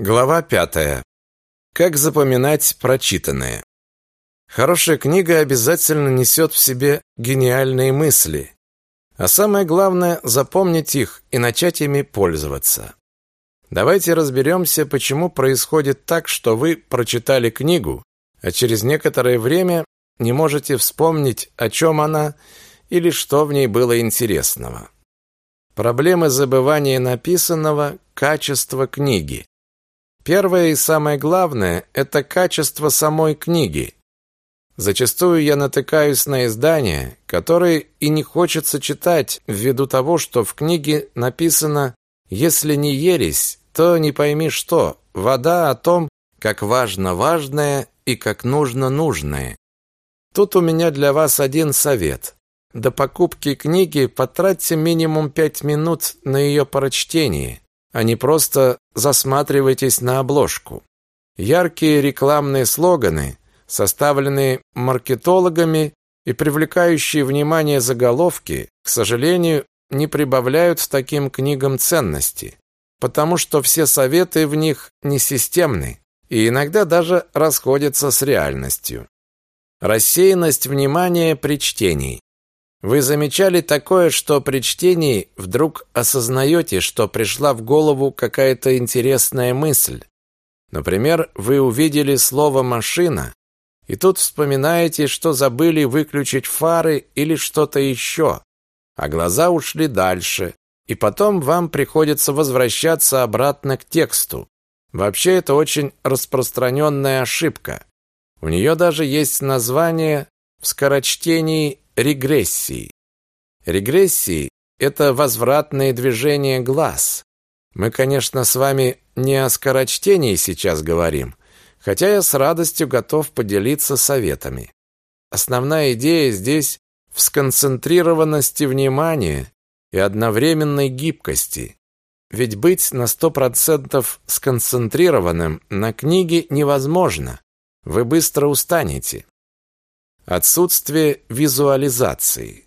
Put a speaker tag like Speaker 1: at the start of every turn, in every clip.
Speaker 1: Глава пятая. Как запоминать прочитанное? Хорошая книга обязательно несет в себе гениальные мысли. А самое главное – запомнить их и начать ими пользоваться. Давайте разберемся, почему происходит так, что вы прочитали книгу, а через некоторое время не можете вспомнить, о чем она или что в ней было интересного. Проблемы забывания написанного, качество книги. Первое и самое главное – это качество самой книги. Зачастую я натыкаюсь на издания, которые и не хочется читать ввиду того, что в книге написано «Если не ересь, то не пойми что, вода о том, как важно важное и как нужно нужное». Тут у меня для вас один совет. До покупки книги потратьте минимум пять минут на ее прочтение а не просто засматривайтесь на обложку. Яркие рекламные слоганы, составленные маркетологами и привлекающие внимание заголовки, к сожалению, не прибавляют таким книгам ценности, потому что все советы в них несистемны и иногда даже расходятся с реальностью. Рассеянность внимания при чтении. Вы замечали такое, что при чтении вдруг осознаете, что пришла в голову какая-то интересная мысль? Например, вы увидели слово «машина», и тут вспоминаете, что забыли выключить фары или что-то еще, а глаза ушли дальше, и потом вам приходится возвращаться обратно к тексту. Вообще это очень распространенная ошибка. У нее даже есть название в скорочтении регрессии. Регрессии – это возвратные движения глаз. Мы, конечно, с вами не о скорочтении сейчас говорим, хотя я с радостью готов поделиться советами. Основная идея здесь в сконцентрированности внимания и одновременной гибкости. Ведь быть на 100% сконцентрированным на книге невозможно. Вы быстро устанете. Отсутствие визуализации.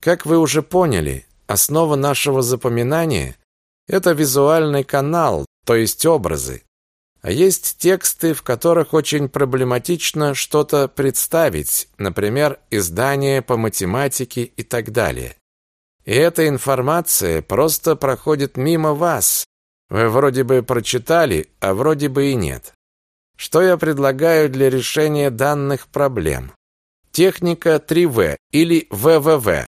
Speaker 1: Как вы уже поняли, основа нашего запоминания – это визуальный канал, то есть образы. А есть тексты, в которых очень проблематично что-то представить, например, издания по математике и так далее. И эта информация просто проходит мимо вас. Вы вроде бы прочитали, а вроде бы и нет. Что я предлагаю для решения данных проблем? Техника 3В или ВВВ.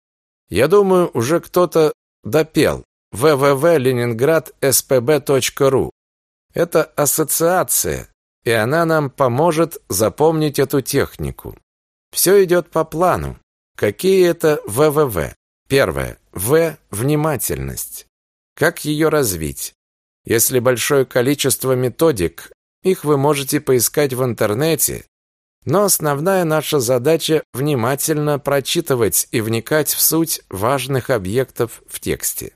Speaker 1: Я думаю, уже кто-то допел. www.leningrad.spb.ru. Это ассоциация, и она нам поможет запомнить эту технику. Все идет по плану. Какие это ВВВ? Первое. В – внимательность. Как ее развить? Если большое количество методик, их вы можете поискать в интернете, но основная наша задача – внимательно прочитывать и вникать в суть важных объектов в тексте.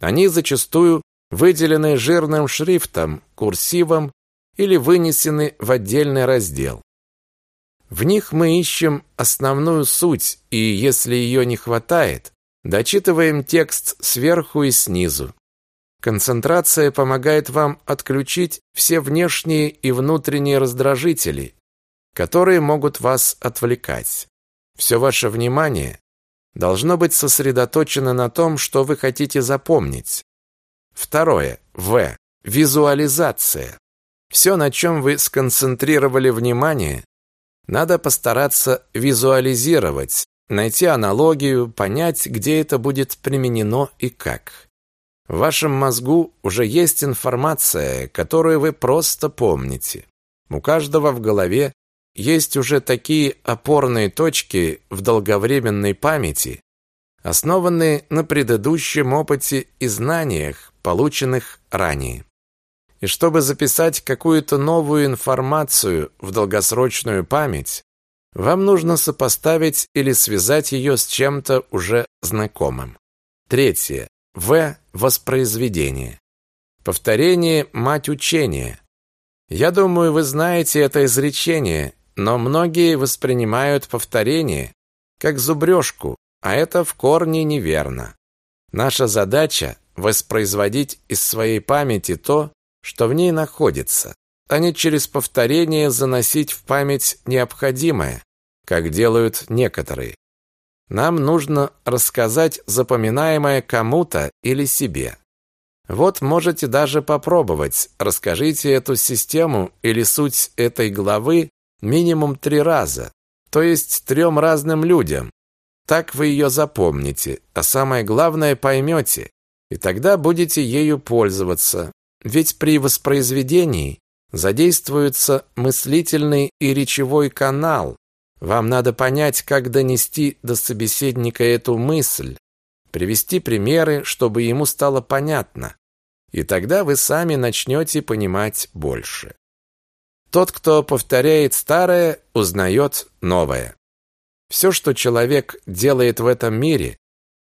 Speaker 1: Они зачастую выделены жирным шрифтом, курсивом или вынесены в отдельный раздел. В них мы ищем основную суть, и если ее не хватает, дочитываем текст сверху и снизу. Концентрация помогает вам отключить все внешние и внутренние раздражители которые могут вас отвлекать. Все ваше внимание должно быть сосредоточено на том, что вы хотите запомнить. Второе. В. Визуализация. Все, на чем вы сконцентрировали внимание, надо постараться визуализировать, найти аналогию, понять, где это будет применено и как. В вашем мозгу уже есть информация, которую вы просто помните. У каждого в голове есть уже такие опорные точки в долговременной памяти, основанные на предыдущем опыте и знаниях, полученных ранее. И чтобы записать какую-то новую информацию в долгосрочную память, вам нужно сопоставить или связать ее с чем-то уже знакомым. Третье. В. Воспроизведение. Повторение – мать учения. Я думаю, вы знаете это изречение, но многие воспринимают повторение как зубрежку, а это в корне неверно. Наша задача – воспроизводить из своей памяти то, что в ней находится, а не через повторение заносить в память необходимое, как делают некоторые. Нам нужно рассказать запоминаемое кому-то или себе. Вот можете даже попробовать. Расскажите эту систему или суть этой главы минимум три раза, то есть трем разным людям. Так вы ее запомните, а самое главное поймете, и тогда будете ею пользоваться. Ведь при воспроизведении задействуется мыслительный и речевой канал. Вам надо понять, как донести до собеседника эту мысль, привести примеры, чтобы ему стало понятно. И тогда вы сами начнете понимать больше. Тот, кто повторяет старое, узнает новое. Все, что человек делает в этом мире,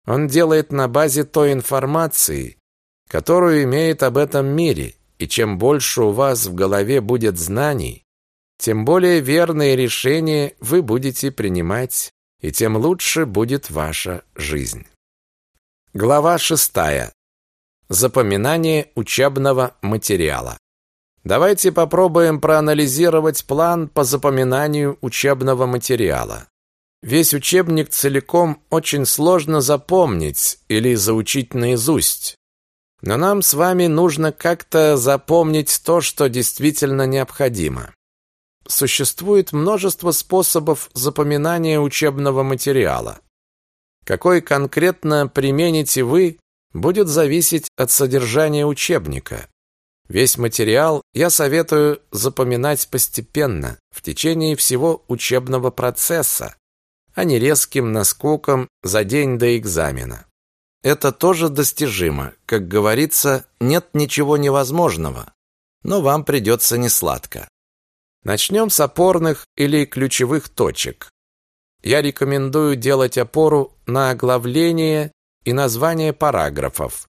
Speaker 1: он делает на базе той информации, которую имеет об этом мире, и чем больше у вас в голове будет знаний, тем более верные решения вы будете принимать, и тем лучше будет ваша жизнь. Глава шестая. Запоминание учебного материала. Давайте попробуем проанализировать план по запоминанию учебного материала. Весь учебник целиком очень сложно запомнить или заучить наизусть. Но нам с вами нужно как-то запомнить то, что действительно необходимо. Существует множество способов запоминания учебного материала. Какой конкретно примените вы, будет зависеть от содержания учебника. Весь материал я советую запоминать постепенно, в течение всего учебного процесса, а не резким наскоком за день до экзамена. Это тоже достижимо. Как говорится, нет ничего невозможного. Но вам придется несладко. Начнем с опорных или ключевых точек. Я рекомендую делать опору на оглавление и название параграфов.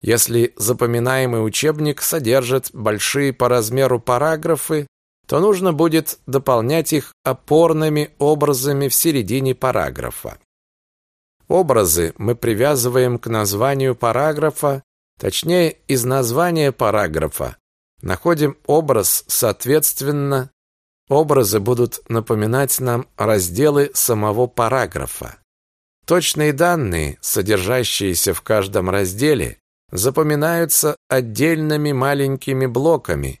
Speaker 1: Если запоминаемый учебник содержит большие по размеру параграфы, то нужно будет дополнять их опорными образами в середине параграфа. Образы мы привязываем к названию параграфа, точнее, из названия параграфа. Находим образ, соответственно, образы будут напоминать нам разделы самого параграфа. Точные данные, содержащиеся в каждом разделе, запоминаются отдельными маленькими блоками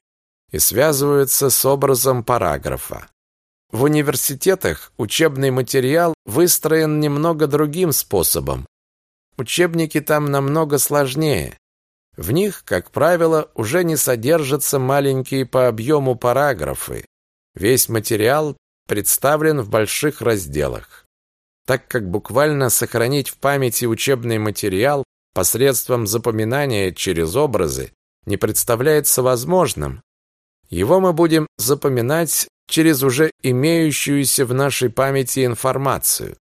Speaker 1: и связываются с образом параграфа. В университетах учебный материал выстроен немного другим способом. Учебники там намного сложнее. В них, как правило, уже не содержатся маленькие по объему параграфы. Весь материал представлен в больших разделах. Так как буквально сохранить в памяти учебный материал посредством запоминания через образы не представляется возможным, его мы будем запоминать через уже имеющуюся в нашей памяти информацию.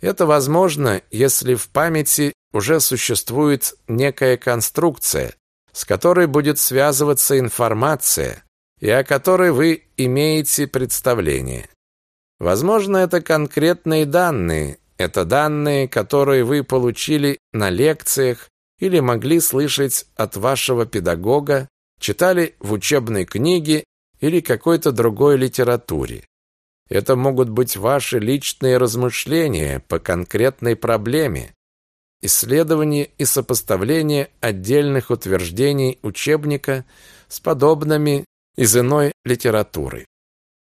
Speaker 1: Это возможно, если в памяти уже существует некая конструкция, с которой будет связываться информация, и о которой вы имеете представление. Возможно, это конкретные данные, это данные, которые вы получили на лекциях или могли слышать от вашего педагога, читали в учебной книге или какой-то другой литературе. Это могут быть ваши личные размышления по конкретной проблеме, исследование и сопоставление отдельных утверждений учебника с подобными из иной литературы.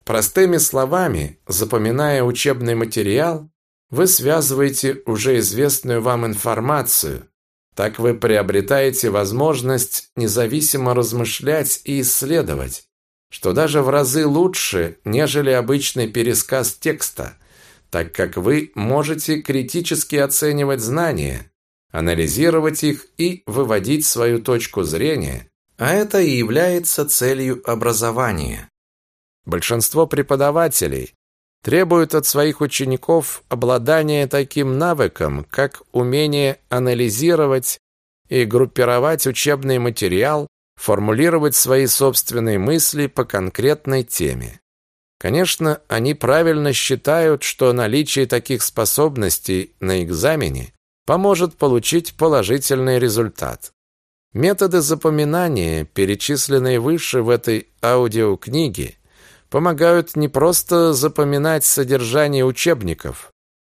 Speaker 1: Простыми словами, запоминая учебный материал, вы связываете уже известную вам информацию. Так вы приобретаете возможность независимо размышлять и исследовать, что даже в разы лучше, нежели обычный пересказ текста, так как вы можете критически оценивать знания, анализировать их и выводить свою точку зрения, а это и является целью образования. Большинство преподавателей требуют от своих учеников обладания таким навыком, как умение анализировать и группировать учебный материал формулировать свои собственные мысли по конкретной теме. Конечно, они правильно считают, что наличие таких способностей на экзамене поможет получить положительный результат. Методы запоминания, перечисленные выше в этой аудиокниге, помогают не просто запоминать содержание учебников,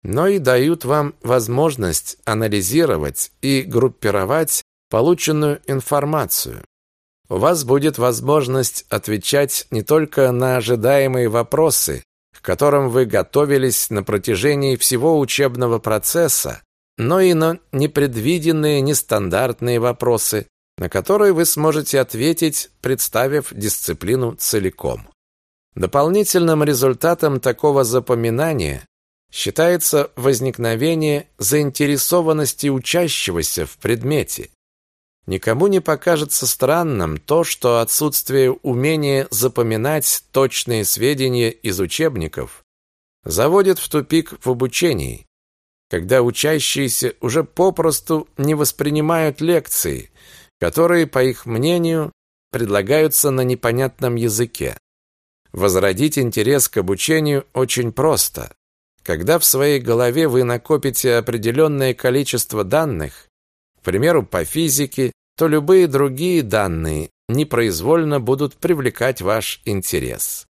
Speaker 1: но и дают вам возможность анализировать и группировать полученную информацию. У вас будет возможность отвечать не только на ожидаемые вопросы, к которым вы готовились на протяжении всего учебного процесса, но и на непредвиденные, нестандартные вопросы, на которые вы сможете ответить, представив дисциплину целиком. Дополнительным результатом такого запоминания считается возникновение заинтересованности учащегося в предмете. Никому не покажется странным то, что отсутствие умения запоминать точные сведения из учебников заводит в тупик в обучении, когда учащиеся уже попросту не воспринимают лекции, которые, по их мнению, предлагаются на непонятном языке. Возродить интерес к обучению очень просто. Когда в своей голове вы накопите определенное количество данных, к примеру, по физике, то любые другие данные непроизвольно будут привлекать ваш интерес.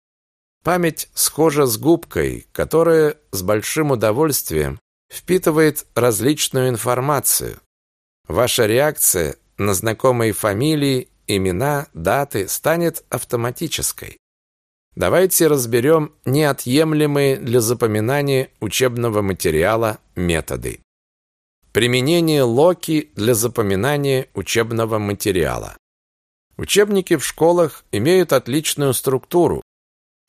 Speaker 1: Память схожа с губкой, которая с большим удовольствием впитывает различную информацию. Ваша реакция на знакомые фамилии, имена, даты станет автоматической. Давайте разберем неотъемлемые для запоминания учебного материала методы. Применение Локи для запоминания учебного материала. Учебники в школах имеют отличную структуру,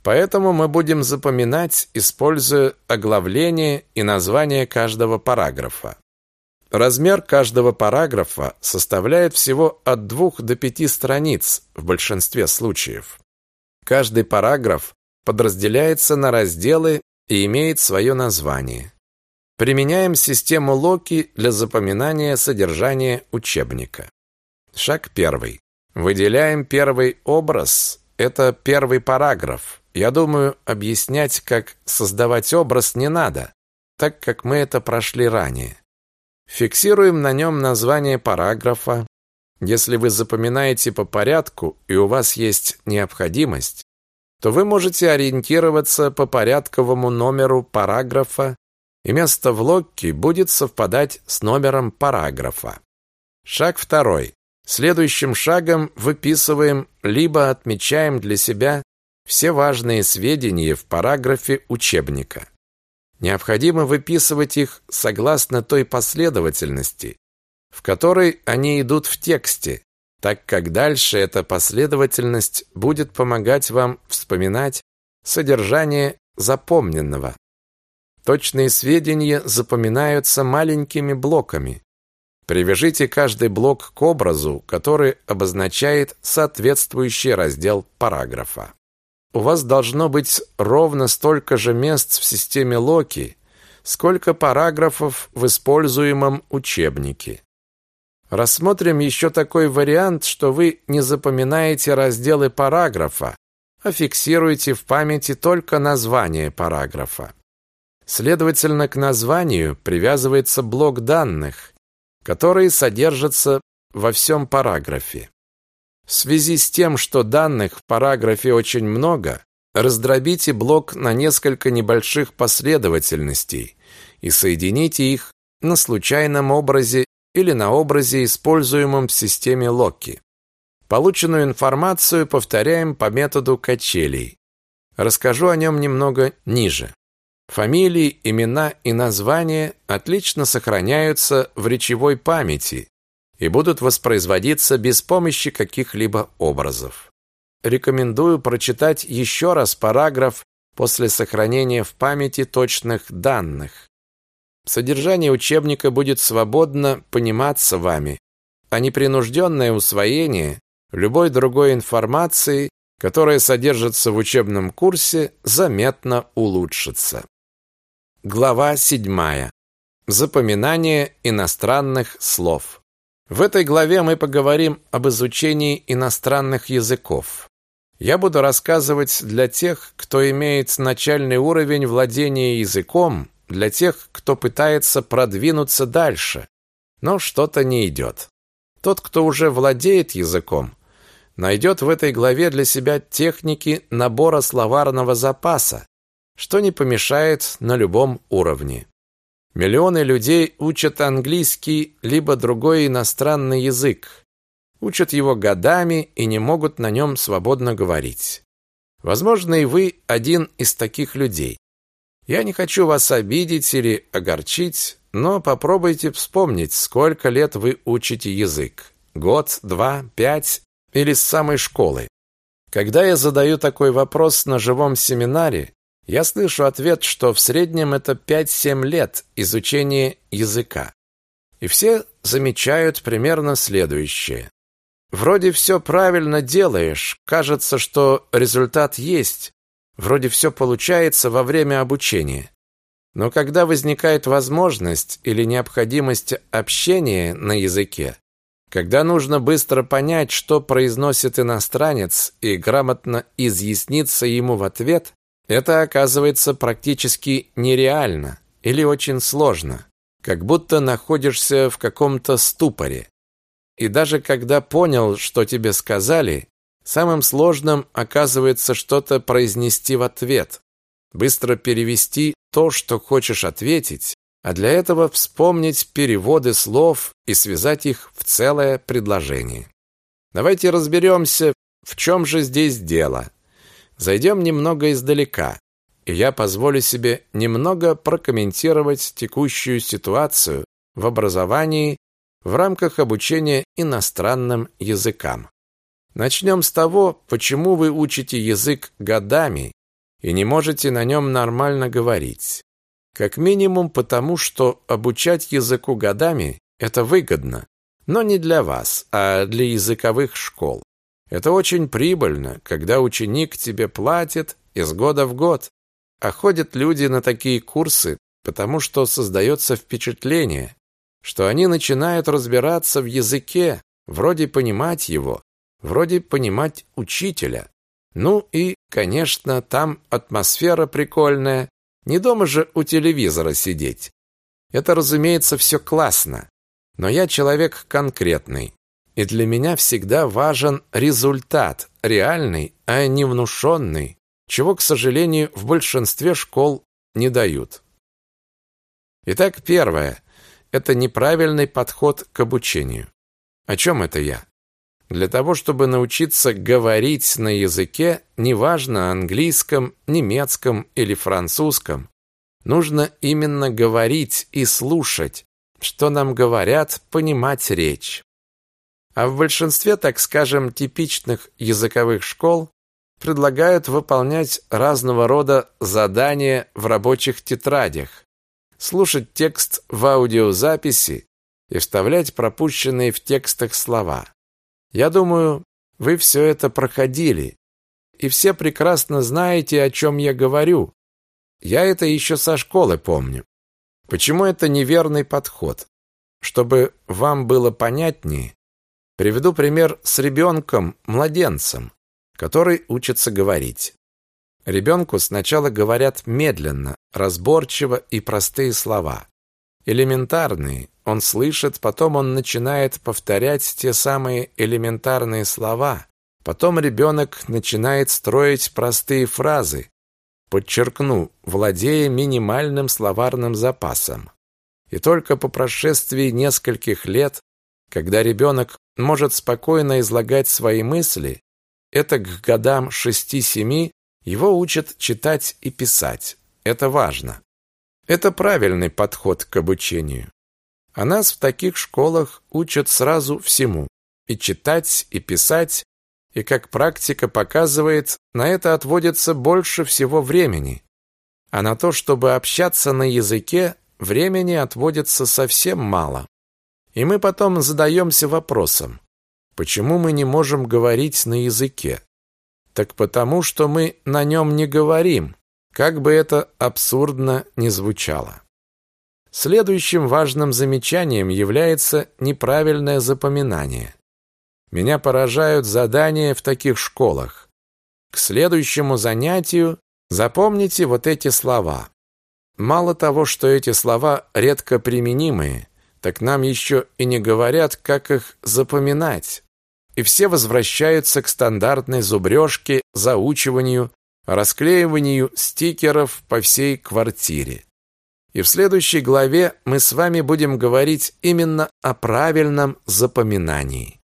Speaker 1: поэтому мы будем запоминать, используя оглавление и название каждого параграфа. Размер каждого параграфа составляет всего от двух до пяти страниц в большинстве случаев. Каждый параграф подразделяется на разделы и имеет свое название. Применяем систему Локи для запоминания содержания учебника. Шаг первый. Выделяем первый образ. Это первый параграф. Я думаю, объяснять, как создавать образ не надо, так как мы это прошли ранее. Фиксируем на нем название параграфа. Если вы запоминаете по порядку и у вас есть необходимость, то вы можете ориентироваться по порядковому номеру параграфа и место в логке будет совпадать с номером параграфа. Шаг второй. Следующим шагом выписываем либо отмечаем для себя все важные сведения в параграфе учебника. Необходимо выписывать их согласно той последовательности, в которой они идут в тексте, так как дальше эта последовательность будет помогать вам вспоминать содержание запомненного. Точные сведения запоминаются маленькими блоками. Привяжите каждый блок к образу, который обозначает соответствующий раздел параграфа. У вас должно быть ровно столько же мест в системе Локи, сколько параграфов в используемом учебнике. Рассмотрим еще такой вариант, что вы не запоминаете разделы параграфа, а фиксируете в памяти только название параграфа. Следовательно, к названию привязывается блок данных, которые содержатся во всем параграфе. В связи с тем, что данных в параграфе очень много, раздробите блок на несколько небольших последовательностей и соедините их на случайном образе или на образе, используемом в системе Локки. Полученную информацию повторяем по методу качелей. Расскажу о нем немного ниже. Фамилии, имена и названия отлично сохраняются в речевой памяти и будут воспроизводиться без помощи каких-либо образов. Рекомендую прочитать еще раз параграф после сохранения в памяти точных данных. Содержание учебника будет свободно пониматься вами, а непринужденное усвоение любой другой информации, которая содержится в учебном курсе, заметно улучшится. Глава 7. Запоминание иностранных слов. В этой главе мы поговорим об изучении иностранных языков. Я буду рассказывать для тех, кто имеет начальный уровень владения языком, для тех, кто пытается продвинуться дальше, но что-то не идет. Тот, кто уже владеет языком, найдет в этой главе для себя техники набора словарного запаса, что не помешает на любом уровне. Миллионы людей учат английский либо другой иностранный язык, учат его годами и не могут на нем свободно говорить. Возможно, и вы один из таких людей. Я не хочу вас обидеть или огорчить, но попробуйте вспомнить, сколько лет вы учите язык. Год, два, пять или с самой школы. Когда я задаю такой вопрос на живом семинаре, я слышу ответ, что в среднем это 5-7 лет изучения языка. И все замечают примерно следующее. Вроде все правильно делаешь, кажется, что результат есть, вроде все получается во время обучения. Но когда возникает возможность или необходимость общения на языке, когда нужно быстро понять, что произносит иностранец, и грамотно изъясниться ему в ответ, это оказывается практически нереально или очень сложно, как будто находишься в каком-то ступоре. И даже когда понял, что тебе сказали, самым сложным оказывается что-то произнести в ответ, быстро перевести то, что хочешь ответить, а для этого вспомнить переводы слов и связать их в целое предложение. Давайте разберемся, в чем же здесь дело. Зайдем немного издалека, и я позволю себе немного прокомментировать текущую ситуацию в образовании в рамках обучения иностранным языкам. Начнем с того, почему вы учите язык годами и не можете на нем нормально говорить. Как минимум потому, что обучать языку годами – это выгодно, но не для вас, а для языковых школ. Это очень прибыльно, когда ученик тебе платит из года в год. А ходят люди на такие курсы, потому что создается впечатление, что они начинают разбираться в языке, вроде понимать его, вроде понимать учителя. Ну и, конечно, там атмосфера прикольная, не дома же у телевизора сидеть. Это, разумеется, все классно, но я человек конкретный. И для меня всегда важен результат, реальный, а не внушенный, чего, к сожалению, в большинстве школ не дают. Итак, первое – это неправильный подход к обучению. О чем это я? Для того, чтобы научиться говорить на языке, неважно английском, немецком или французском, нужно именно говорить и слушать, что нам говорят, понимать речь. А в большинстве, так скажем, типичных языковых школ предлагают выполнять разного рода задания в рабочих тетрадях, слушать текст в аудиозаписи и вставлять пропущенные в текстах слова. Я думаю, вы все это проходили, и все прекрасно знаете, о чем я говорю. Я это еще со школы помню. Почему это неверный подход? Чтобы вам было понятнее, Приведу пример с ребенком, младенцем, который учится говорить. Ребенку сначала говорят медленно, разборчиво и простые слова. Элементарные. Он слышит, потом он начинает повторять те самые элементарные слова. Потом ребенок начинает строить простые фразы, подчеркну, владея минимальным словарным запасом. И только по прошествии нескольких лет, когда ребенок может спокойно излагать свои мысли, это к годам 6-7 его учат читать и писать. Это важно. Это правильный подход к обучению. А нас в таких школах учат сразу всему. И читать, и писать, и, как практика показывает, на это отводится больше всего времени. А на то, чтобы общаться на языке, времени отводится совсем мало. И мы потом задаемся вопросом, почему мы не можем говорить на языке? Так потому, что мы на нем не говорим, как бы это абсурдно ни звучало. Следующим важным замечанием является неправильное запоминание. Меня поражают задания в таких школах. К следующему занятию запомните вот эти слова. Мало того, что эти слова редко применимые, так нам еще и не говорят, как их запоминать. И все возвращаются к стандартной зубрежке, заучиванию, расклеиванию стикеров по всей квартире. И в следующей главе мы с вами будем говорить именно о правильном запоминании.